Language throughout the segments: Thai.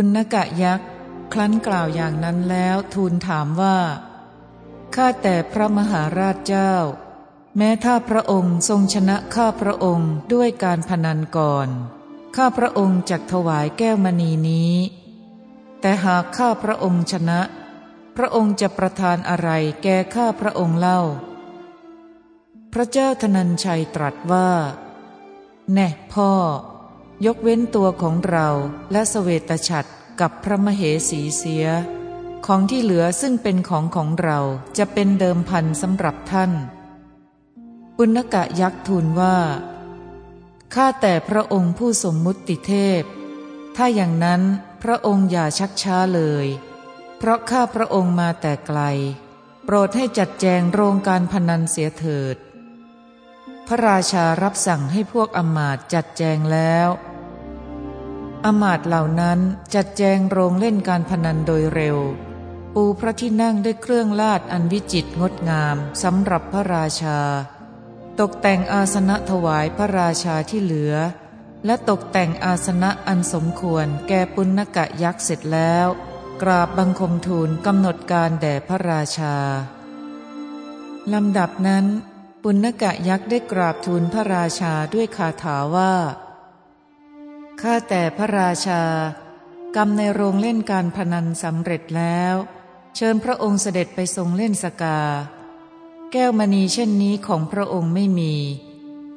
ปุณกะยักษ์ครั้นกล่าวอย่างนั้นแล้วทูลถามว่า ข้าแต่พระมหาราชเจ้า แม้ถ้าพระองค์ทรงชนะข้าพระองค์ด้วยการพนันก่อน ข้าพระองค์จักถวายแก้วมณีนี้ แต่หากข้าพระองค์ชนะ พระองค์จะประทานอะไรแก่ข้าพระองค์เล่า พระเจ้าธนัญชัยตรัสว่า แน่พ่อ ยกเว้นตัวของเราและสเวตฉัตรกับพระมเหสีเสีย ของที่เหลือซึ่งเป็นของของเราจะเป็นเดิมพันสำหรับท่านปุณกะยักษ์ทูลว่าข้าแต่พระองค์ผู้สมมุติเทพ ถ้าอย่างนั้นพระองค์อย่าชักช้าเลย เพราะข้าพระองค์มาแต่ไกล โปรดให้จัดแจงโรงการพนันเสียเถิด พระราชารับสั่งให้พวกอมาตจัดแจงแล้ว อมาตเหล่านั้นจัดแจงโรงเล่นการพนันโดยเร็ว ปูพระที่นั่งด้วยเครื่องลาดอันวิจิตรงดงามสำหรับพระราชา ตกแต่งอาสนะถวายพระราชาที่เหลือ และตกแต่งอาสนะอันสมควรแก่ปุณกะยักษ์เสร็จแล้ว กราบบังคมทูลกำหนดการแด่พระราชาลำดับนั้น ปุณกะยักษ์ได้กราบทูลพระราชาด้วยคาถาว่า ข้าแต่พระราชา กรรมในโรงเล่นการพนันสำเร็จแล้ว เชิญพระองค์เสด็จไปทรงเล่นสกา แก้วมณีเช่นนี้ของพระองค์ไม่มี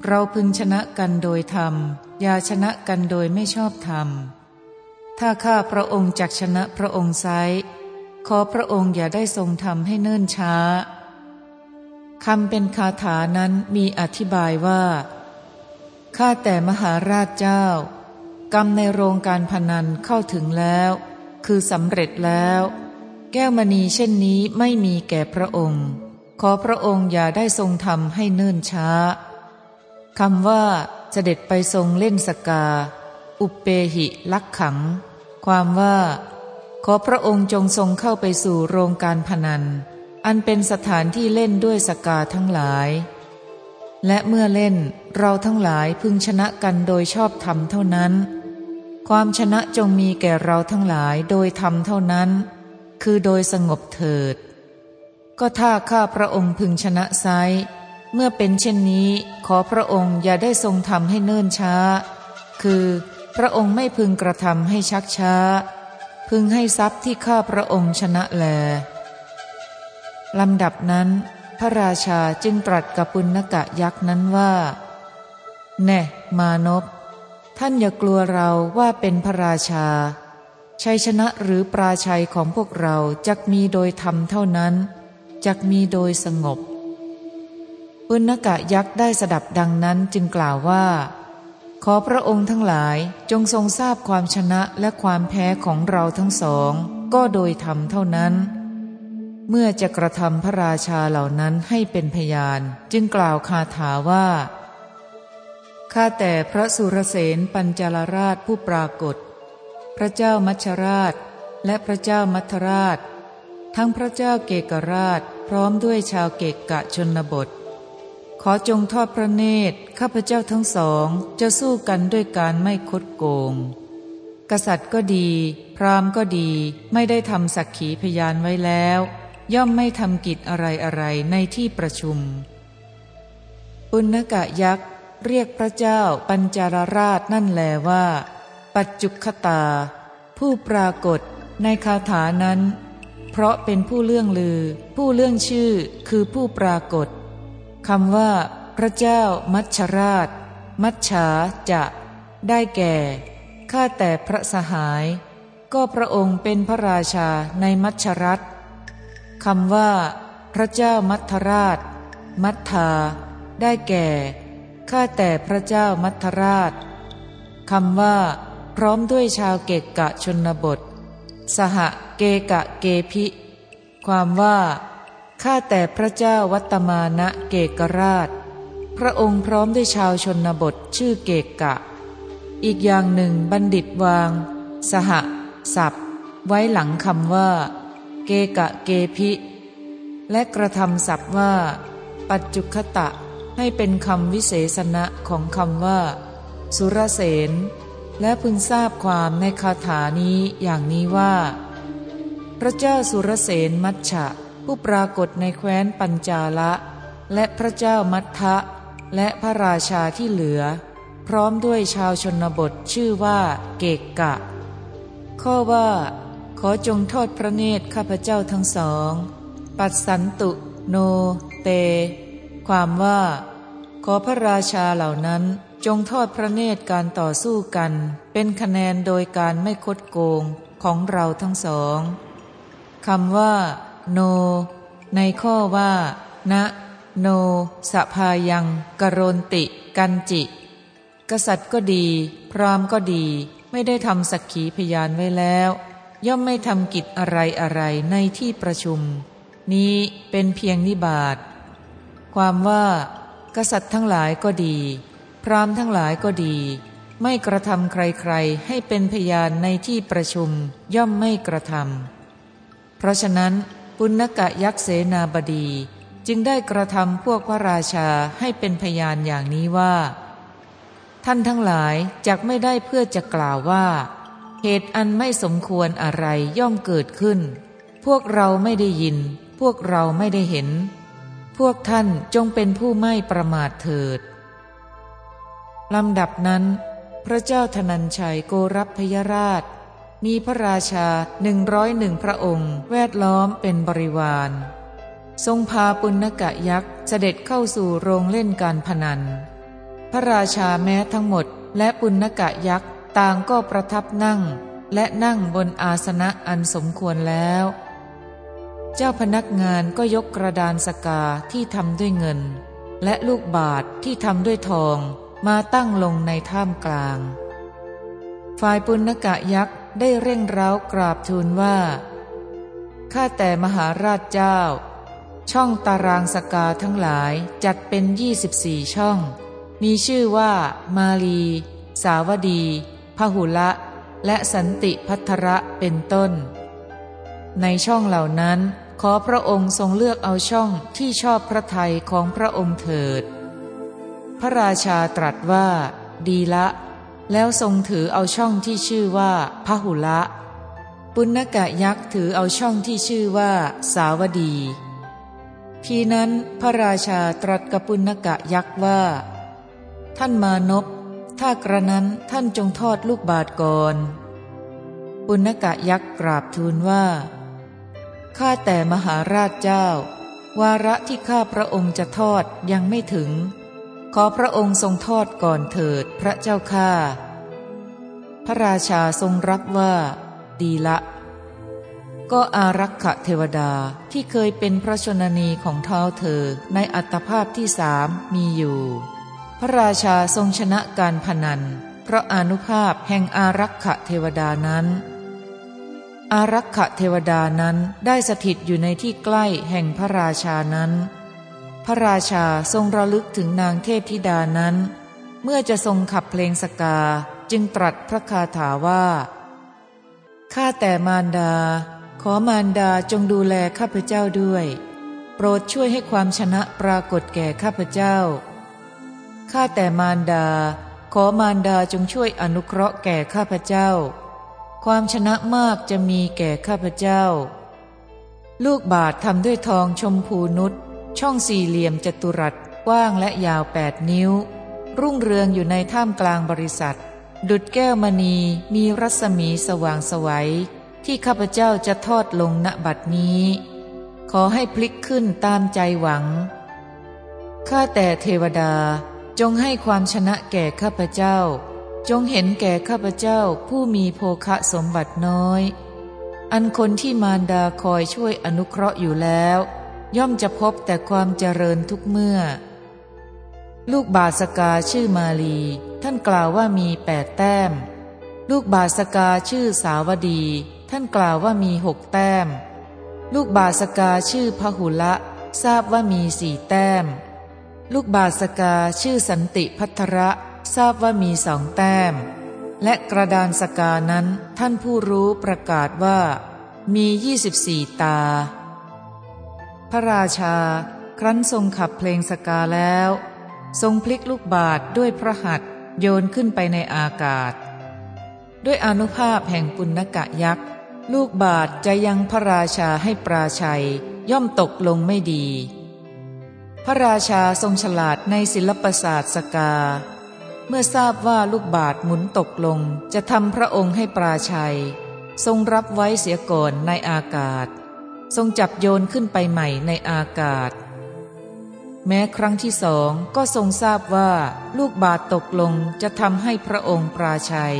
เราพึงชนะกันโดยธรรมอย่าชนะกันโดยไม่ชอบธรรม ถ้าข้าพระองค์จักชนะพระองค์ไซขอพระองค์อย่าได้ทรงทำให้เนิ่นช้าคำเป็นคาถานั้นมีอธิบายว่า ข้าแต่มหาราชเจ้า กรรมในโรงการพนันเข้าถึงแล้ว คือสำเร็จแล้ว แก้วมณีเช่นนี้ไม่มีแก่พระองค์ ขอพระองค์อย่าได้ทรงทำให้เนิ่นช้าคำว่าเสด็จไปทรงเล่นสกา อุปเปหิลักขัง ความว่า ขอพระองค์จงทรงเข้าไปสู่โรงการพนัน อันเป็นสถานที่เล่นด้วยสกาทั้งหลาย และเมื่อเล่นเราทั้งหลายพึงชนะกันโดยชอบธรรมเท่านั้น ความชนะจงมีแก่เราทั้งหลายโดยธรรมเท่านั้น คือโดยสงบเถิด ก็ถ้าข้าพระองค์พึงชนะไซเมื่อเป็นเช่นนี้ขอพระองค์อย่าได้ทรงทำให้เนิ่นช้า คือพระองค์ไม่พึงกระทำให้ชักช้า พึงให้ทรัพย์ที่ข้าพระองค์ชนะแลลำดับนั้น พระราชาจึงตรัสกับปุณกะยักษ์นั้นว่า แน่มานพ ท่านอย่ากลัวเราว่าเป็นพระราชา ชัยชนะหรือปราชัยของพวกเราจักมีโดยธรรมเท่านั้นจักมีโดยสงบปุณกะยักษ์ได้สดับดังนั้นจึงกล่าวว่า ขอพระองค์ทั้งหลายจงทรงทราบความชนะและความแพ้ของเราทั้งสอง ก็โดยธรรมเท่านั้น เมื่อจะกระทำพระราชาเหล่านั้นให้เป็นพยาน จึงกล่าวคาถาว่า ข้าแต่พระสุรเสนปัญจลราชผู้ปรากฏ พระเจ้ามัชราช และพระเจ้ามัทราช ทั้งพระเจ้าเกกราชพร้อมด้วยชาวเกกกะชนบท ขอจงทอดพระเนตร ข้าพเจ้าทั้งสองจะสู้กันด้วยการไม่คดโกง กษัตริย์ก็ดี พราหมณ์ก็ดีไม่ได้ทำสักขีพยานไว้แล้ว ย่อมไม่ทำกิจอะไรอะไรในที่ประชุมปุณกะยักษ์ เรียกพระเจ้าปัญจารราชนั่นแลว่า ปัจจุคตา ผู้ปรากฏในคาถานั้น เพราะเป็นผู้เลื่องลือ ผู้เลื่องชื่อคือผู้ปรากฏคำว่า พระเจ้ามัชราช มัชฉาจะ ได้แก่ข้าแต่พระสหาย ก็พระองค์เป็นพระราชาในมัชรัตคำว่า พระเจ้ามัทราช มัทธาได้แก่ ข้าแต่พระเจ้ามัทราชคำว่า พร้อมด้วยชาวเกกกะชนบท สหเกกะเกพิ ความว่า ข้าแต่พระเจ้าวัตมานะเกกราช พระองค์พร้อมด้วยชาวชนบทชื่อเกกกะ อีกอย่างหนึ่งบัณฑิตวาง สหสับไว้หลังคำว่า เกกะเกพิ และกระทำศัพท์ว่า ปัจจุคตะ ให้เป็นคำวิเศษณะของคำว่า สุรเสนและพึงทราบความในคาถานี้อย่างนี้ว่า พระเจ้าสุรเสนมัชชะ ผู้ปรากฏในแคว้นปัญจาละ และพระเจ้ามัททะ และพระราชาที่เหลือ พร้อมด้วยชาวชนบทชื่อว่าเกกกะ ข้อว่า ขอจงทอดพระเนตรข้าพเจ้าทั้งสอง ปัดสันตุ โน เต ความว่า ขอพระราชาเหล่านั้นจงทอดพระเนตรการต่อสู้กัน เป็นคะแนนโดยการไม่คดโกงของเราทั้งสองคำว่า โน ในข้อว่า นะ โนสภายังกรนติ กันจิ กษัตริย์ก็ดี พรามก็ดี ไม่ได้ทำสักขีพยานไว้แล้ว ย่อมไม่ทำกิจอะไรอะไรในที่ประชุม นี้เป็นเพียงนิบาต ความว่า กษัตริย์ทั้งหลายก็ดี พรามทั้งหลายก็ดี ไม่กระทำใครๆ ให้เป็นพยานในที่ประชุมย่อมไม่กระทำเพราะฉะนั้นปุณกะยักษ์เสนาบดีจึงได้กระทำพวกพระราชาให้เป็นพยานอย่างนี้ว่า ท่านทั้งหลายจักไม่ได้เพื่อจะกล่าวว่า เหตุอันไม่สมควรอะไรย่อมเกิดขึ้น พวกเราไม่ได้ยิน พวกเราไม่ได้เห็น พวกท่านจงเป็นผู้ไม่ประมาทเถิดลำดับนั้น พระเจ้าธนัญชัยโกรับพยราช มีพระราชาหนึ่งร้อยหนึ่งพระองค์แวดล้อมเป็นบริวาร ทรงพาปุณกะยักษ์เสด็จเข้าสู่โรงเล่นการพนัน พระราชาแม้ทั้งหมดและปุณกะยักษ์ต่างก็ประทับนั่ง และนั่งบนอาสนะอันสมควรแล้ว เจ้าพนักงานก็ยกกระดานสกาที่ทำด้วยเงิน และลูกบาทที่ทำด้วยทองมาตั้งลงในท่ามกลาง ฝ่ายปุณกะยักษ์ได้เร่งเร้ากราบทูลว่า ข้าแต่มหาราชเจ้า ช่องตารางสกาทั้งหลายจัดเป็น24ช่อง มีชื่อว่า มาลี สาวดี พหุละ และสันติพัทระเป็นต้น ในช่องเหล่านั้น ขอพระองค์ทรงเลือกเอาช่องที่ชอบพระทัยของพระองค์เถิด พระราชาตรัสว่า ดีละ แล้วทรงถือเอาช่องที่ชื่อว่าพหุละ ปุณกะยักษ์ถือเอาช่องที่ชื่อว่า สาวดี ทีนั้นพระราชาตรัสกับปุณกะยักษ์ว่า ท่านมานพถ้ากระนั้นท่านจงทอดลูกบาทก่อนปุณกะยักษ์กราบทูลว่า ข้าแต่มหาราชเจ้า วาระที่ข้าพระองค์จะทอดยังไม่ถึง ขอพระองค์ทรงทอดก่อนเถิดพระเจ้าข้าพระราชาทรงรับว่า ดีละ ก็อารักขเทวดาที่เคยเป็นพระชนนีของเท้าเธอในอัตภาพที่สามมีอยู่ พระราชาทรงชนะการพนัน เพราะอนุภาพแห่งอารักขเทวดานั้น อารักขเทวดานั้นได้สถิตอยู่ในที่ใกล้แห่งพระราชานั้น พระราชาทรงระลึกถึงนางเทพธิดานั้น เมื่อจะทรงขับเพลงสกาจึงตรัสพระคาถาว่าข้าแต่มารดา ขอมารดาจงดูแลข้าพเจ้าด้วย โปรดช่วยให้ความชนะปรากฏแก่ข้าพเจ้าข้าแต่มารดา ขอมารดาจงช่วยอนุเคราะห์แก่ข้าพเจ้า ความชนะมากจะมีแก่ข้าพเจ้า ลูกบาททำด้วยทองชมพูนุชช่องสี่เหลี่ยมจัตุรัสกว้างและยาวแปดนิ้ว รุ่งเรืองอยู่ในท่ามกลางบริษัท ดุดแก้วมณีมีรัศมีสว่างสวัย ที่ข้าพเจ้าจะทอดลงณบัดนี้ ขอให้พลิกขึ้นตามใจหวัง ข้าแต่เทวดาจงให้ความชนะแก่ข้าพเจ้า จงเห็นแก่ข้าพเจ้าผู้มีโภคะสมบัติน้อย อันคนที่มารดาคอยช่วยอนุเคราะห์อยู่แล้ว ย่อมจะพบแต่ความเจริญทุกเมื่อ ลูกบาสกาชื่อมาลี ท่านกล่าวว่ามีแปดแต้ม ลูกบาสกาชื่อสาวดี ท่านกล่าวว่ามีหกแต้ม ลูกบาสกาชื่อพหุละทราบว่ามีสี่แต้ม ลูกบาสกาชื่อสันติพัทระ ทราบว่ามีสองแต้ม และกระดานสกานั้นท่านผู้รู้ประกาศว่า มียี่สิบสี่ตา พระราชา ครั้นทรงขับเพลงสกาแล้ว ทรงพลิกลูกบาทด้วยพระหัตโยนขึ้นไปในอากาศ ด้วยอนุภาพแห่งปุณกะยักษ์ ลูกบาทจะยังพระราชาให้ปราชัยย่อมตกลงไม่ดี พระราชาทรงฉลาดในศิลปศาสตร์สกา เมื่อทราบว่าลูกบาทหมุนตกลง จะทำพระองค์ให้ปราชัย ทรงรับไว้เสียก่อนในอากาศ ทรงจับโยนขึ้นไปใหม่ในอากาศ แม้ครั้งที่สองก็ทรงทราบว่าลูกบาทตกลงจะทำให้พระองค์ปราชัย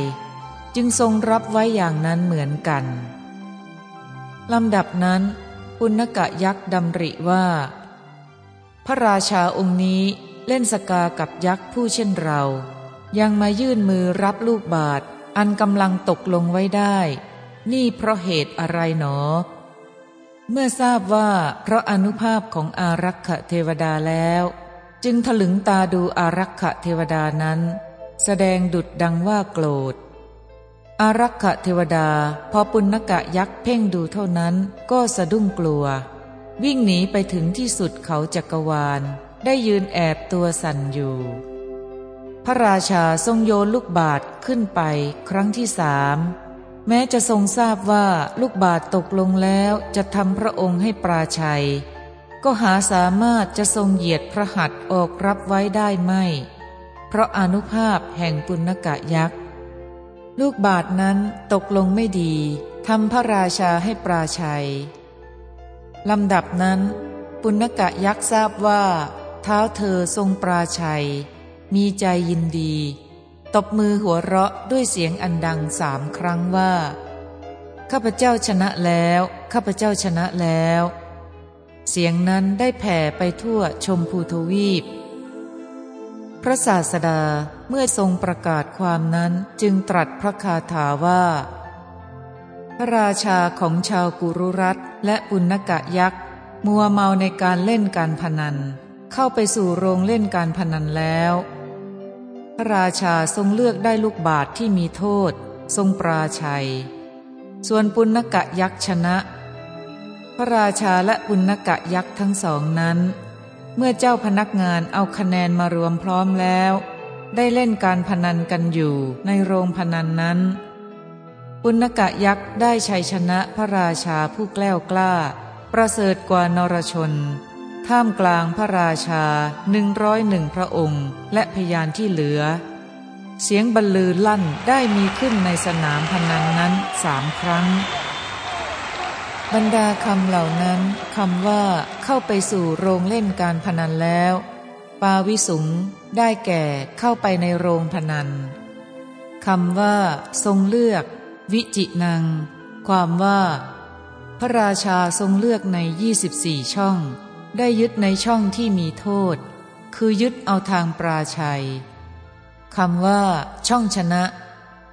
จึงทรงรับไว้อย่างนั้นเหมือนกันลำดับนั้นปุณกะยักษ์ดำริว่า พระราชาองค์นี้เล่นสกากับยักษ์ผู้เช่นเรา ยังมายื่นมือรับลูกบาทอันกำลังตกลงไว้ได้ นี่เพราะเหตุอะไรหนอ เมื่อทราบว่าเพราะอนุภาพของอารักขเทวดาแล้ว จึงถลึงตาดูอารักขเทวดานั้น แสดงดุดดังว่าโกรธ อารักขเทวดาพอปุณกะยักษ์เพ่งดูเท่านั้นก็สะดุ้งกลัว วิ่งหนีไปถึงที่สุดเขาจักรวาล ได้ยืนแอบตัวสั่นอยู่ พระราชาทรงโยนลูกบาทขึ้นไปครั้งที่สามแม้จะทรงทราบว่าลูกบาทตกลงแล้วจะทำพระองค์ให้ปราชัย ก็หาสามารถจะทรงเหยียดพระหัตถ์ออกรับไว้ได้ไม่ เพราะอนุภาพแห่งปุณกะยักษ์ ลูกบาทนั้นตกลงไม่ดีทำพระราชาให้ปราชัยลำดับนั้น ปุณกะยักษ์ทราบว่า เท้าเธอทรงปราชัย มีใจยินดี ตบมือหัวเราะด้วยเสียงอันดังสามครั้งว่า ข้าพเจ้าชนะแล้ว ข้าพเจ้าชนะแล้ว เสียงนั้นได้แผ่ไปทั่วชมพูทวีป พระศาสดาเมื่อทรงประกาศความนั้นจึงตรัสพระคาถาว่าพระราชาของชาวกุรุรัตและปุณกะยักษ์ มัวเมาในการเล่นการพนัน เข้าไปสู่โรงเล่นการพนันแล้ว พระราชาทรงเลือกได้ลูกบาทที่มีโทษ ทรงปราชัย ส่วนปุณกะยักษ์ชนะ พระราชาและปุณกะยักษ์ทั้งสองนั้น เมื่อเจ้าพนักงานเอาคะแนนมารวมพร้อมแล้ว ได้เล่นการพนันกันอยู่ในโรงพนันนั้น ปุณกะยักษ์ได้ชัยชนะพระราชาผู้แกล้วกล้า ประเสริฐกว่านรชน ท่ามกลางพระราชาหนึ่งร้อยหนึ่งพระองค์และพยานที่เหลือ เสียงบรรลือลั่นได้มีขึ้นในสนามพนันนั้นสามครั้ง บรรดาคำเหล่านั้นคำว่าเข้าไปสู่โรงเล่นการพนันแล้ว ปาวิสุงได้แก่เข้าไปในโรงพนันคำว่า ทรงเลือก วิจินัง ความว่า พระราชาทรงเลือกใน 24 ช่อง ได้ยึดในช่องที่มีโทษ คือยึดเอาทางปราชัยคำว่า ช่องชนะ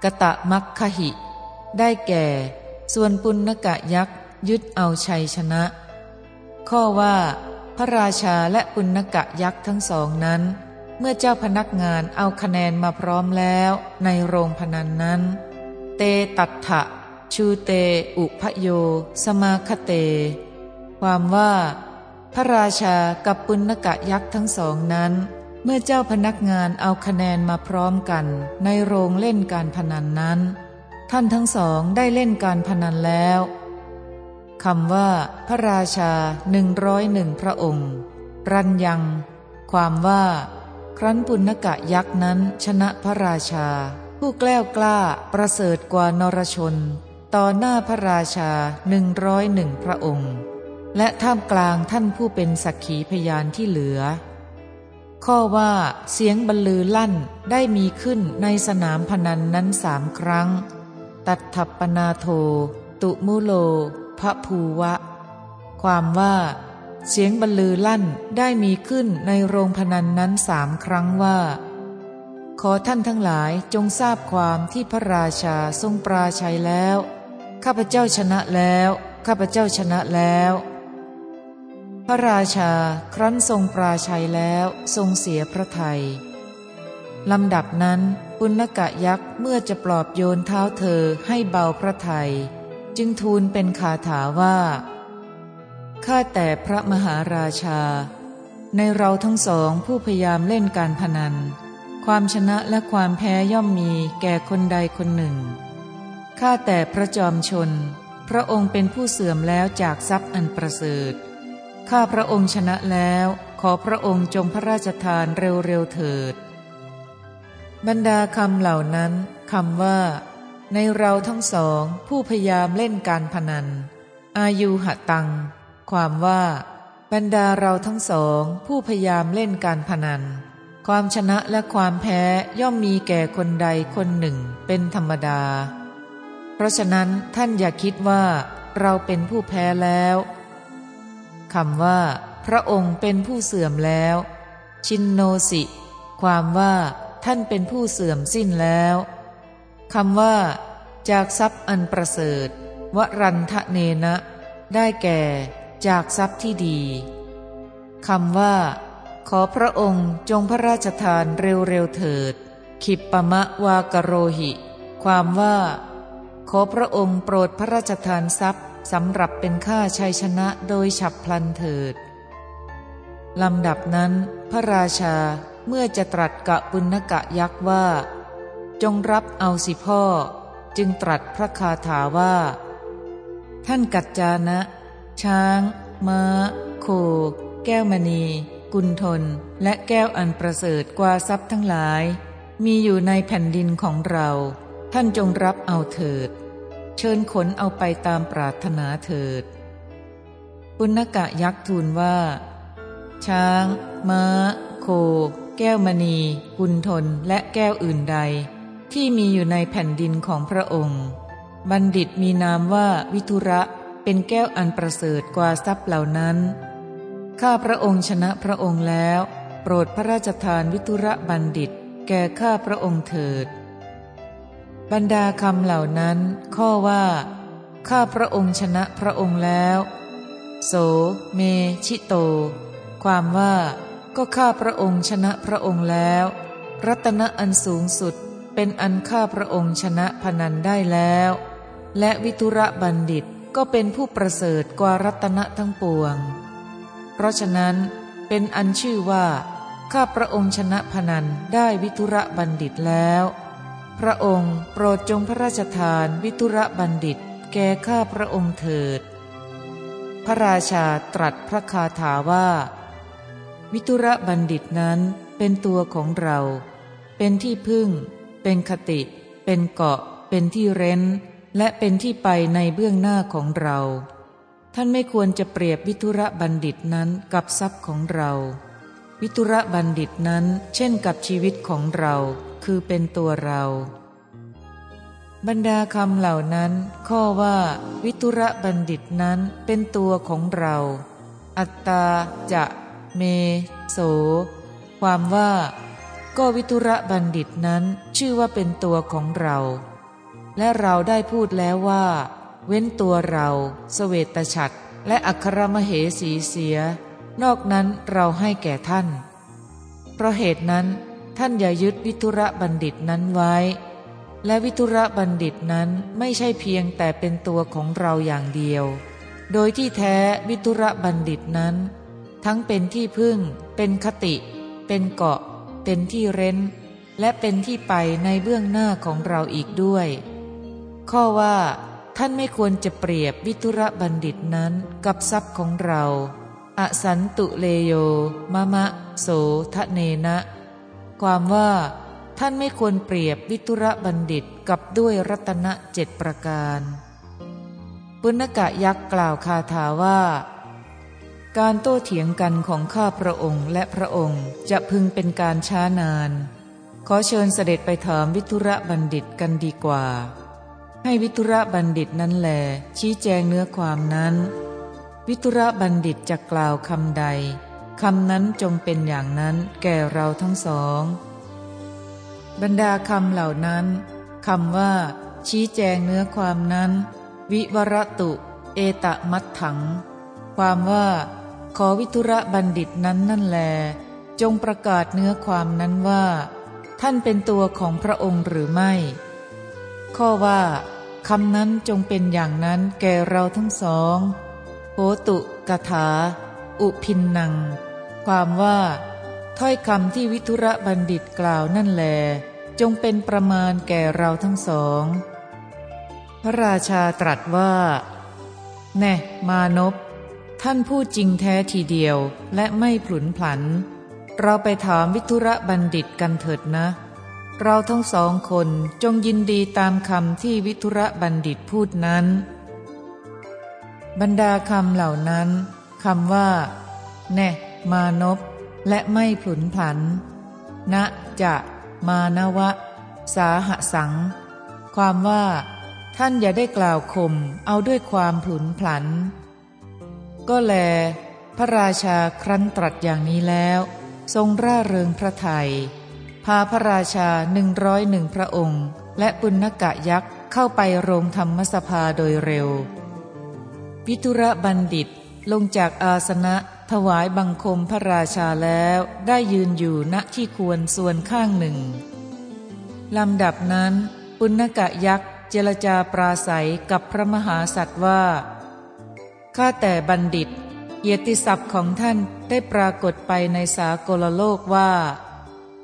กะตะมักคหิ ได้แก่ ส่วนปุณกะยักษ์ยึดเอาชัยชนะ ข้อว่า พระราชาและปุณกะยักษ์ทั้งสองนั้น เมื่อเจ้าพนักงานเอาคะแนนมาพร้อมแล้วในโรงพนันนั้น เตตัตถะชูเต อุพโย สมาคเต ความว่า พระราชากับปุณกะยักษ์ทั้งสองนั้น เมื่อเจ้าพนักงานเอาคะแนนมาพร้อมกัน ในโรงเล่นการพนันนั้น ท่านทั้งสองได้เล่นการพนันแล้วคำว่า พระราชาหนึ่งร้อยหนึ่งพระองค์ รันยัง ความว่า ครั้นปุณกะยักษ์นั้นชนะพระราชา ผู้แกล้วกล้าประเสริฐกว่านรชน ต่อหน้าพระราชาหนึ่งร้อยหนึ่งพระองค์ และท่ามกลางท่านผู้เป็นสักขีพยานที่เหลือ ข้อว่าเสียงบรรลือลั่นได้มีขึ้นในสนามพนันนั้นสามครั้ง ตัดทัปปนาโท ตุมุโล พระภูวะ ความว่า เสียงบรรลือลั่นได้มีขึ้นในโรงพนันนั้นสามครั้งว่า ขอท่านทั้งหลายจงทราบความที่พระราชาทรงปราชัยแล้ว ข้าพเจ้าชนะแล้ว ข้าพเจ้าชนะแล้ว พระราชาครั้นทรงปราชัยแล้วทรงเสียพระทยัยลำดับนั้นปุณกะยักษ์เมื่อจะปลอบโยนเท้าเธอให้เบาพระทยัยจึงทูลเป็นคาถาว่าข้าแต่พระมหาราชา ในเราทั้งสองผู้พยายามเล่นการพนัน ความชนะและความแพ้ย่อมมีแก่คนใดคนหนึ่งข้าแต่พระจอมชน พระองค์เป็นผู้เสื่อมแล้วจากทรัพย์อันประเสริฐ ข้าพระองค์ชนะแล้ว ขอพระองค์จงพระราชทานเร็วๆเถิด บรรดาคำเหล่านั้นคำว่า ในเราทั้งสองผู้พยายามเล่นการพนัน อายุหะตัง ความว่า บรรดาเราทั้งสองผู้พยายามเล่นการพนัน ความชนะและความแพ้ย่อมมีแก่คนใดคนหนึ่งเป็นธรรมดา เพราะฉะนั้นท่านอย่าคิดว่าเราเป็นผู้แพ้แล้ว คำว่า พระองค์เป็นผู้เสื่อมแล้ว ชินโนสิ ความว่า ท่านเป็นผู้เสื่อมสิ้นแล้วคำว่า จากทรัพย์อันประเสริฐ วรันทะเนนะ ได้แก่ จากทรัพย์ที่ดีคำว่า ขอพระองค์จงพระราชทานเร็วๆเถิด ขิปปมะวากโรหิ ความว่า ขอพระองค์โปรดพระราชทานทรัพย์ สำหรับเป็นค่าชัยชนะโดยฉับพลันเถิดลำดับนั้น พระราชาเมื่อจะตรัสกะปุณกะยักษ์ว่า จงรับเอาสิพ่อ จึงตรัสพระคาถาว่า ท่านกัจจานะ ช้าง ม้า โค แก้วมณี กุณทน และแก้วอันประเสริฐกว่าทรัพย์ทั้งหลาย มีอยู่ในแผ่นดินของเรา ท่านจงรับเอาเถิด เชิญขนเอาไปตามปรารถนาเถิด ปุณกะยักษ์ทูลว่า ช้าง ม้า โค แก้วมณี กุณทน และแก้วอื่นใด ที่มีอยู่ในแผ่นดินของพระองค์ บัณฑิตมีนามว่าวิทุระเป็นแก้วอันประเสริฐกว่าทรัพย์เหล่านั้น ข้าพระองค์ชนะพระองค์แล้ว โปรดพระราชทานวิทุระบัณฑิต แก่ข้าพระองค์เถิด บรรดาคำเหล่านั้น ข้อว่า ข้าพระองค์ชนะพระองค์แล้ว โส เม ชิโต ความว่า ก็ข้าพระองค์ชนะพระองค์แล้ว รัตนะอันสูงสุดเป็นอันข้าพระองค์ชนะพนันได้แล้ว และวิทุระบัณฑิตก็เป็นผู้ประเสริฐกว่ารัตนะทั้งปวง เพราะฉะนั้นเป็นอันชื่อว่า ข้าพระองค์ชนะพนันได้วิทุระบัณฑิตแล้ว พระองค์โปรดจงพระราชทานวิทุระบัณฑิต แก่ข้าพระองค์เถิด พระราชาตรัสพระคาถาว่า วิทุระบัณฑิตนั้นเป็นตัวของเรา เป็นที่พึ่ง เป็นคติ เป็นเกาะ เป็นที่เร้น และเป็นที่ไปในเบื้องหน้าของเรา ท่านไม่ควรจะเปรียบวิทุระบัณฑิตนั้นกับทรัพย์ของเรา วิทุระบัณฑิตนั้นเช่นกับชีวิตของเรา คือเป็นตัวเรา บรรดาคำเหล่านั้น ข้อว่า วิทุระบัณฑิตนั้นเป็นตัวของเรา อัตตา จะ เม โส ความว่า ก็วิทุระบัณฑิตนั้นชื่อว่าเป็นตัวของเรา และเราได้พูดแล้วว่า เว้นตัวเราสเวตฉัตรและอัครมเหสีเสีย นอกนั้นเราให้แก่ท่าน เพราะเหตุนั้น ท่านอย่ายึดวิทุระบัณฑิตนั้นไว้ และวิทุระบัณฑิตนั้นไม่ใช่เพียงแต่เป็นตัวของเราอย่างเดียว โดยที่แท้วิทุระบัณฑิตนั้น ทั้งเป็นที่พึ่ง เป็นคติ เป็นเกาะ เป็นที่เร้น และเป็นที่ไปในเบื้องหน้าของเราอีกด้วย ข้อว่า ท่านไม่ควรจะเปรียบวิทุระบัณฑิตนั้นกับทรัพย์ของเราอสันตุเลโย มะมะ โสทะเนนะ ความว่าท่านไม่ควรเปรียบวิทุระบัณฑิตกับด้วยรัตนเจ็ดประการ ปุณกะยักษ์กล่าวคาถาว่า การโต้เถียงกันของข้าพระองค์และพระองค์จะพึงเป็นการช้านาน ขอเชิญเสด็จไปถามวิทุระบัณฑิตกันดีกว่า ให้วิทุระบัณฑิตนั้นแหลชี้แจงเนื้อความนั้น วิทุระบัณฑิตจะกล่าวคำใด คำนั้นจงเป็นอย่างนั้นแก่เราทั้งสอง บรรดาคำเหล่านั้นคำว่า ชี้แจงเนื้อความนั้น วิวรตุ เอตะมัตถัง ความว่า ขอวิทุระบัณฑิตนั้นนั่นแล จงประกาศเนื้อความนั้นว่า ท่านเป็นตัวของพระองค์หรือไม่ ข้อว่าคำนั้นจงเป็นอย่างนั้นแก่เราทั้งสองโหตุกถา อุพินนัง ความว่า ถ้อยคำที่วิทุระบัณฑิตกล่าวนั่นแล จงเป็นประมาณแก่เราทั้งสอง พระราชาตรัสว่า แน่มานพท่านพูดจริงแท้ทีเดียวและไม่ผลุนผัน เราไปถามวิทุระบัณฑิตกันเถิดนะ เราทั้งสองคนจงยินดีตามคำที่วิทุระบัณฑิตพูดนั้น บรรดาคำเหล่านั้นคำว่า แน่ มานพและไม่ผลุนผัน ณจะมานวะ สาหสัง ความว่า ท่านอย่าได้กล่าวข่มเอาด้วยความผุนผัน ก็แล พระราชาครั้นตรัสอย่างนี้แล้ว ทรงร่าเริงพระไทย พาพระราชาหนึ่งร้อยหนึ่งพระองค์ และปุณกะยักษ์เข้าไปโรงธรรมสภาโดยเร็ววิทุระบัณฑิตลงจากอาสนะ ถวายบังคมพระราชาแล้วได้ยืนอยู่ณที่ควรส่วนข้างหนึ่งลำดับนั้น ปุณกะยักษ์เจรจาปราศัยกับพระมหาสัตว์ว่า ข้าแต่บัณฑิตเกียรติศัพท์ของท่านได้ปรากฏไปในสากลโลกว่า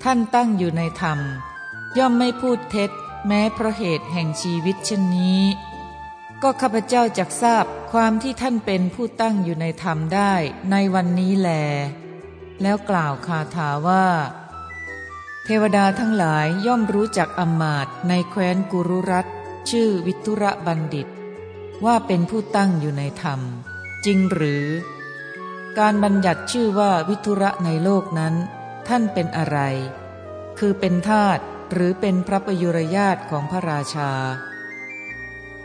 ท่านตั้งอยู่ในธรรม ย่อมไม่พูดเท็จ แม้เพราะเหตุแห่งชีวิตเช่นนี้ ก็ข้าพเจ้าจักทราบความที่ท่านเป็นผู้ตั้งอยู่ในธรรมได้ในวันนี้แล แล้วกล่าวคาถาว่า เทวดาทั้งหลายย่อมรู้จักอมาตในแคว้นกุรุรัตชื่อวิทุระบัณฑิต ว่าเป็นผู้ตั้งอยู่ในธรรม จริงหรือ การบัญญัติชื่อว่าวิทุระในโลกนั้น ท่านเป็นอะไร คือเป็นทาตหรือเป็นพระประยุรญาตของพระราชา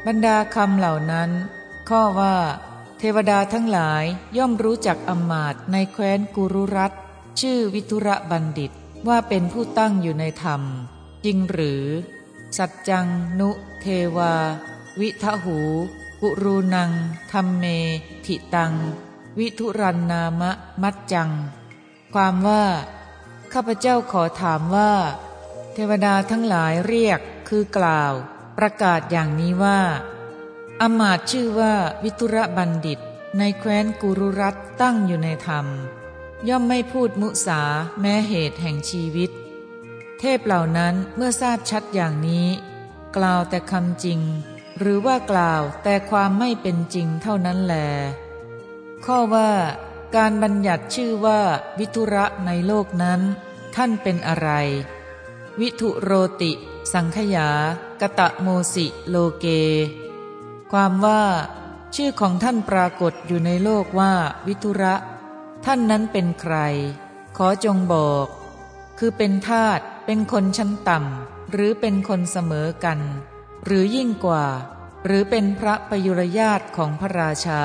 บรรดาคำเหล่านั้น ข้อว่า เทวดาทั้งหลายย่อมรู้จักอมาตในแคว้นกุรุรัตชื่อวิทุระบัณฑิตว่าเป็นผู้ตั้งอยู่ในธรรม จริงหรือ สัจจังนุเทวา วิทหูปุรูนังธรรมเมทิตัง วิทุรันนามะมัจจัง ความว่า ข้าพเจ้าขอถามว่า เทวดาทั้งหลายเรียกคือกล่าว ประกาศอย่างนี้ว่าอมาตชื่อว่าวิทุระบัณฑิต ในแคว้นกุรุรัตตั้งอยู่ในธรรม ย่อมไม่พูดมุสาแม้เหตุแห่งชีวิต เทพเหล่านั้นเมื่อทราบชัดอย่างนี้ กล่าวแต่คำจริง หรือว่ากล่าวแต่ความไม่เป็นจริงเท่านั้นแล ข้อว่าการบัญญัติชื่อว่าวิทุระในโลกนั้น ท่านเป็นอะไร วิทุโรติ สังขยา กตะโมสิโลเก ความว่า ชื่อของท่านปรากฏอยู่ในโลกว่าวิทุระ ท่านนั้นเป็นใคร ขอจงบอก คือเป็นทาตเป็นคนชั้นต่ำหรือเป็นคนเสมอกัน หรือยิ่งกว่า หรือเป็นพระประยุรญาตของพระราชา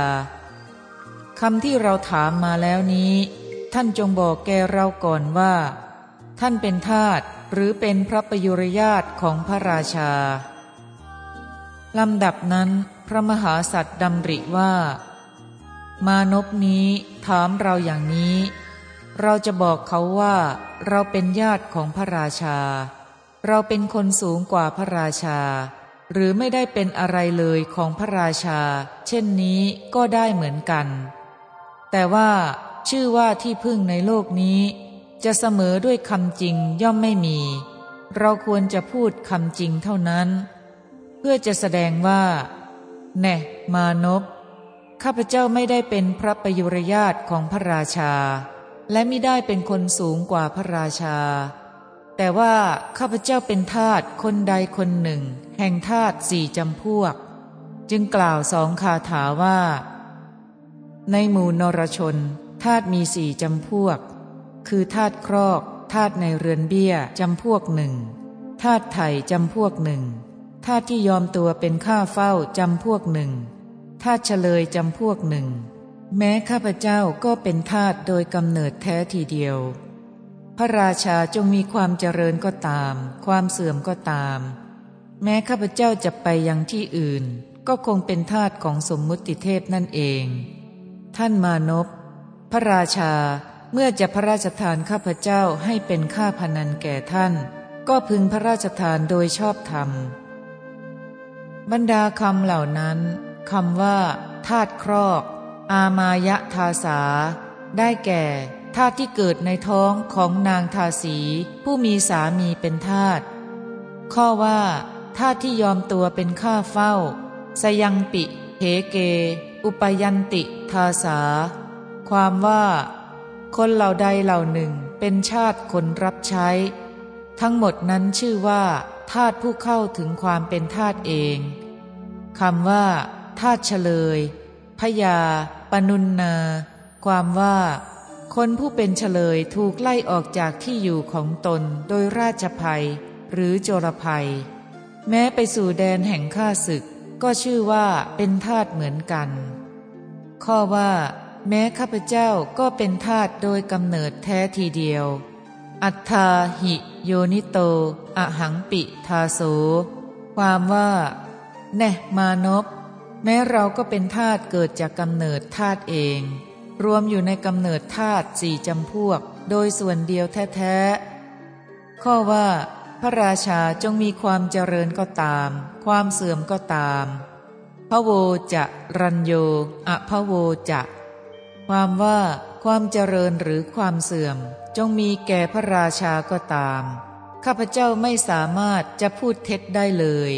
คำที่เราถามมาแล้วนี้ ท่านจงบอกแกเราก่อนว่า ท่านเป็นทาต หรือเป็นพระประยุรญาตของพระราชา ลำดับนั้นพระมหาสัตว์ดำริว่า มานพนี้ถามเราอย่างนี้ เราจะบอกเขาว่าเราเป็นญาติของพระราชา เราเป็นคนสูงกว่าพระราชา หรือไม่ได้เป็นอะไรเลยของพระราชา เช่นนี้ก็ได้เหมือนกัน แต่ว่าชื่อว่าที่พึ่งในโลกนี้ จะเสมอด้วยคำจริงย่อมไม่มี เราควรจะพูดคำจริงเท่านั้น เพื่อจะแสดงว่า แน่ มานพข้าพเจ้าไม่ได้เป็นพระประยุรญาตของพระราชา และไม่ได้เป็นคนสูงกว่าพระราชา แต่ว่าข้าพเจ้าเป็นทาสคนใดคนหนึ่ง แห่งทาสสี่จำพวก จึงกล่าวสองคาถาว่า ในหมู่นรชนทาสมีสี่จำพวก คือทาสครอกทาสในเรือนเบี้ยจำพวกหนึ่งทาสไถ่จำพวกหนึ่งทาสที่ยอมตัวเป็นข้าเฝ้าจำพวกหนึ่งทาสเฉลยจำพวกหนึ่ง แม้ข้าพเจ้าก็เป็นทาสโดยกำเนิดแท้ทีเดียว พระราชาจงมีความเจริญก็ตาม ความเสื่อมก็ตาม แม้ข้าพเจ้าจะไปยังที่อื่น ก็คงเป็นทาสของสมมุติเทพนั่นเอง ท่านมานพพระราชา เมื่อจะพระราชทานข้าพเจ้าให้เป็นข้าพนันแก่ท่าน ก็พึงพระราชทานโดยชอบธรรม บรรดาคำเหล่านั้นคำว่าธาตุครอก อามายะทาสา ได้แก่ธาตุที่เกิดในท้องของนางทาสี ผู้มีสามีเป็นทาตุข้อว่าธาตุที่ยอมตัวเป็นข้าเฝ้า สยังปิเหเก อุปยันติทาสา ความว่า คนเหล่าใดเหล่าหนึ่งเป็นชาติคนรับใช้ ทั้งหมดนั้นชื่อว่าทาตผู้เข้าถึงความเป็นทาตเองคำว่าทาตเฉลยพยา ปนุนนา ความว่า คนผู้เป็นเฉลยถูกไล่ออกจากที่อยู่ของตนโดยราชภัย หรือโจรภัย แม้ไปสู่แดนแห่งข้าศึก ก็ชื่อว่าเป็นทาตเหมือนกัน ข้อว่า แม้ข้าพเจ้าก็เป็นทาตโดยกำเนิดแท้ทีเดียว อัตถาหิโยนิโต อหังปิทาโส ความว่า แน่มานพแม้เราก็เป็นทาตเกิดจากกำเนิดทาตเอง รวมอยู่ในกำเนิดทาตสี่จำพวก โดยส่วนเดียวแท้ๆ ข้อว่า พระราชาจงมีความเจริญก็ตาม ความเสื่อมก็ตามพระโวจะ รัญโยอภโวจะ ความว่าความเจริญหรือความเสื่อม จงมีแก่พระราชาก็ตาม ข้าพเจ้าไม่สามารถจะพูดเท็จได้เลย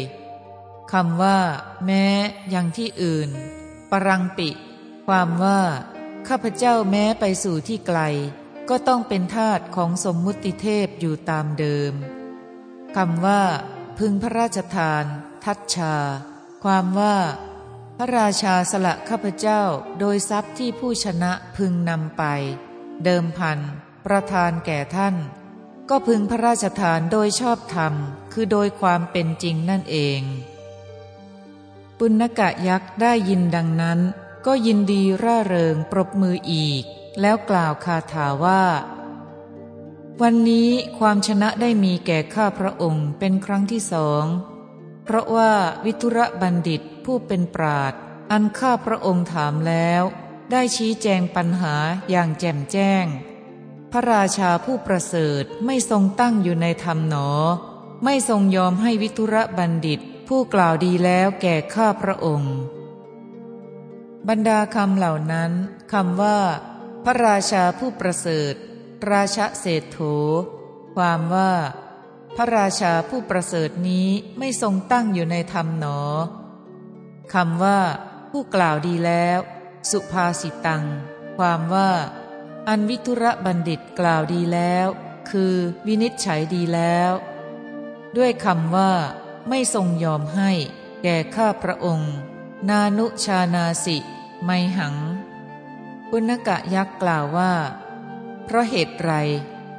คำว่า แม้อย่างที่อื่น ปรังปิ ความว่า ข้าพเจ้าแม้ไปสู่ที่ไกล ก็ต้องเป็นทาสของสมมุติเทพอยู่ตามเดิมคำว่า พึงพระราชทาน ทัชชา ความว่า พระราชาสละข้าพเจ้าโดยทรัพย์ที่ผู้ชนะพึงนำไป เดิมพัน ประทานแก่ท่าน ก็พึงพระราชทานโดยชอบธรรม คือโดยความเป็นจริงนั่นเอง ปุณกะยักษ์ได้ยินดังนั้น ก็ยินดีร่าเริงปรบมืออีก แล้วกล่าวคาถาว่า วันนี้ความชนะได้มีแก่ข้าพระองค์เป็นครั้งที่สอง เพราะว่าวิทุระบัณฑิต ผู้เป็นปราดอันข้าพระองค์ถามแล้ว ได้ชี้แจงปัญหาอย่างแจ่มแจ้ง พระราชาผู้ประเสริฐไม่ทรงตั้งอยู่ในธรรมหนอ ไม่ทรงยอมให้วิทุระบัณฑิต ผู้กล่าวดีแล้วแก่ข้าพระองค์ บรรดาคำเหล่านั้นคำว่า พระราชาผู้ประเสริฐ ราชเศรษโถความว่า พระราชาผู้ประเสริฐนี้ไม่ทรงตั้งอยู่ในธรรมหนอ คำว่า ผู้กล่าวดีแล้ว สุภาษิตัง ความว่า อันวิทุระบัณฑิตกล่าวดีแล้ว คือวินิจฉัยดีแล้ว ด้วยคำว่า ไม่ทรงยอมให้ แก่ข้าพระองค์ นานุชานาสิ ไมหัง ปุณกะยักษ์กล่าวว่า เพราะเหตุไร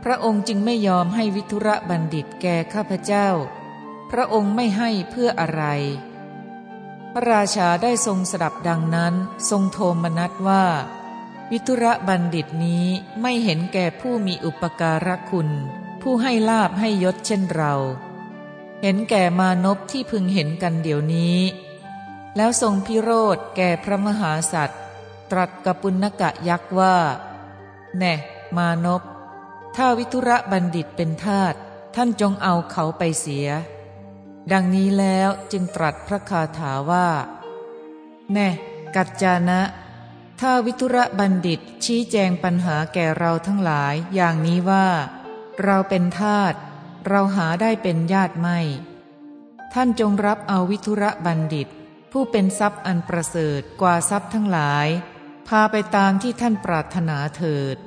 พระองค์จึงไม่ยอมให้วิทุระบัณฑิตแก่ข้าพเจ้า พระองค์ไม่ให้เพื่ออะไร พระราชาได้ทรงสดับดังนั้นทรงโทมนัสว่า วิทุระบัณฑิตนี้ไม่เห็นแก่ผู้มีอุปการะคุณ ผู้ให้ลาบให้ยศเช่นเรา เห็นแก่มานพที่พึงเห็นกันเดี๋ยวนี้ แล้วทรงพิโรธแก่พระมหาสัตว์ ตรัสกับปุณกะยักษ์ว่า แน่มานพถ้าวิทุระบัณฑิตเป็นทาตท่านจงเอาเขาไปเสีย ดังนี้แล้วจึงตรัสพระคาถาว่า แน่กัจจานะ ถ้าวิทุระบัณฑิตชี้แจงปัญหาแก่เราทั้งหลายอย่างนี้ว่า เราเป็นทาตเราหาได้เป็นญาติไม่ ท่านจงรับเอาวิทุระบัณฑิต ผู้เป็นทรัพย์อันประเสริฐกว่าทรัพย์ทั้งหลาย พาไปตามที่ท่านปรารถนาเถิด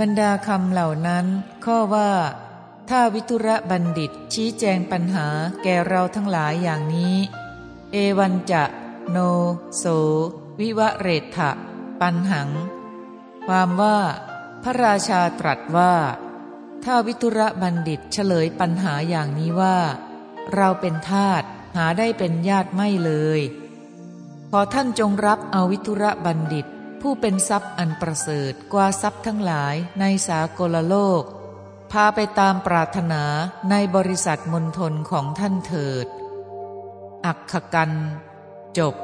บรรดาคำเหล่านั้นข้อว่า ถ้าวิทุระบัณฑิตชี้แจงปัญหาแก่เราทั้งหลายอย่างนี้ เอวันจะ โน โส วิวะเรถะปันหัง ความว่า พระราชาตรัสว่า ถ้าวิทุระบัณฑิตเฉลยปัญหาอย่างนี้ว่า เราเป็นทาตหาได้เป็นญาติไม่เลย ขอท่านจงรับเอาวิทุระบัณฑิต ผู้เป็นทรัพย์อันประเสริฐกว่าทรัพย์ทั้งหลายในสากลโลก พาไปตามปรารถนาในบริษัทมณฑลของท่านเถิด อักขกัน จบ